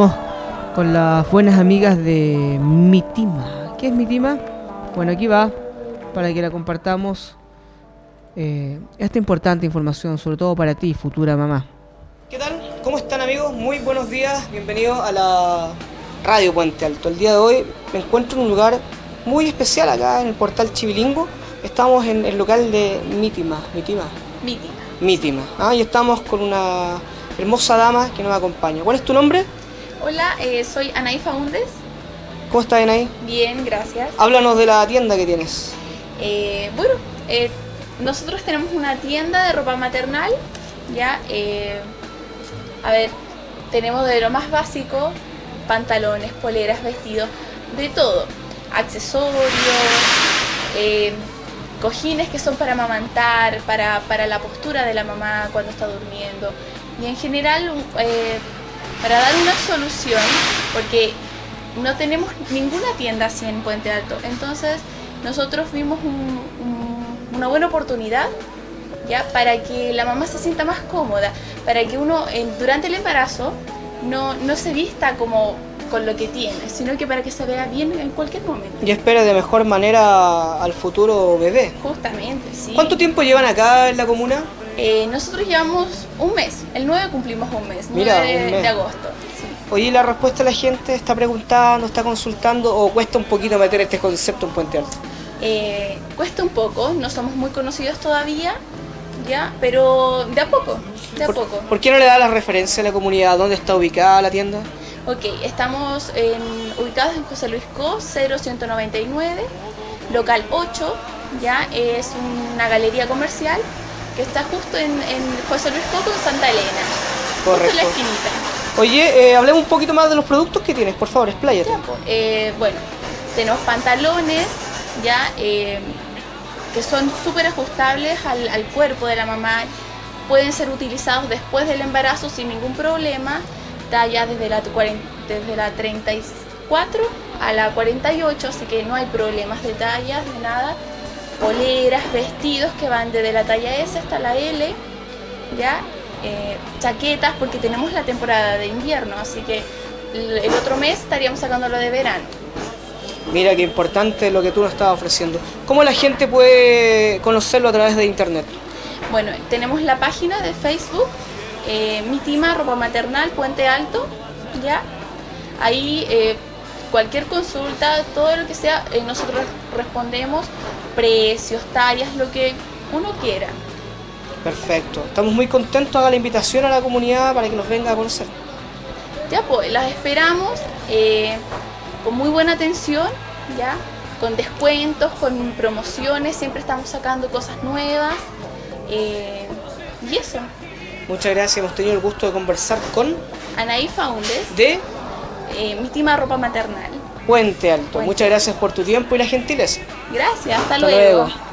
estamos con las buenas amigas de Mitima. ¿Qué es Mitima? Bueno, aquí va para que la compartamos eh, esta importante información, sobre todo para ti, futura mamá. ¿Qué tal? ¿Cómo están amigos? Muy buenos días, bienvenidos a la Radio Puente Alto. El día de hoy me encuentro en un lugar muy especial acá en el portal Chivilingo. Estamos en el local de Mítima. Mítima. Mítima. Mítima. Ah, y estamos con una hermosa dama que nos acompaña. ¿Cuál es tu nombre? Hola, eh, soy Anaí Faúndez. ¿Cómo estás, Anaí? Bien, gracias. Háblanos de la tienda que tienes. Eh, bueno, eh, nosotros tenemos una tienda de ropa maternal, ya. a ver, tenemos de lo más básico, pantalones, poleras, vestidos, de todo. Accesorios, cojines que son para amamantar, para, para la postura de la mamá cuando está durmiendo. Y en general, eh, para dar una solución, porque no tenemos ninguna tienda así en Puente Alto. Entonces, nosotros vimos un- un- una buena oportunidad ya para que la mamá se sienta más cómoda, para que uno en- durante el embarazo no, no se vista como con lo que tiene, sino que para que se vea bien en cualquier momento. Y espera de mejor manera al futuro bebé. Justamente, sí. ¿Cuánto tiempo llevan acá en la comuna? Eh, nosotros llevamos un mes, el 9 cumplimos un mes, 9 Mira, de, un mes. de agosto. sí. Oye, ¿la respuesta de la gente está preguntando, está consultando o cuesta un poquito meter este concepto en Puente Alto? Eh, cuesta un poco, no somos muy conocidos todavía, ya, pero de a poco, de a ¿Por, poco. por qué no le da la referencia a la comunidad? ¿Dónde está ubicada la tienda? Ok, estamos en- ubicados en José Luis Co, 0199, local 8, ya es una galería comercial que está justo en, en José Luis Co con Santa Elena, justo en la Correcto. esquinita. Oye, eh, hablemos un poquito más de los productos que tienes, por favor, expláyate. Ya, po. Eh, bueno, tenemos pantalones ya eh, que son súper ajustables al, al cuerpo de la mamá. Pueden ser utilizados después del embarazo sin ningún problema. Talla desde la, 40 desde la 34 a la 48, así que no hay problemas de tallas, de nada. Poleras, vestidos que van desde la talla S hasta la L. Ya, eh, chaquetas, porque tenemos la temporada de invierno, así que el otro mes estaríamos sacándolo de verano. Mira qué importante lo que tú nos estabas ofreciendo. ¿Cómo la gente puede conocerlo a través de internet? Bueno, tenemos la página de Facebook, eh, Mitima Ropa Maternal Puente Alto, ¿ya? Ahí eh, cualquier consulta, todo lo que sea, eh, nosotros respondemos, precios, tallas, lo que uno quiera. Perfecto. Estamos muy contentos. Haga la invitación a la comunidad para que nos venga a conocer. Ya pues, las esperamos eh, con muy buena atención, ¿ya? Con descuentos, con promociones, siempre estamos sacando cosas nuevas. eh, y eso, Muchas gracias. Hemos tenido el gusto de conversar con Anaí Faundes, de eh, Mitima Ropa Maternal. Puente Alto. Puente Muchas gracias por tu tiempo y la gentileza. Gracias, hasta, Hasta luego. luego.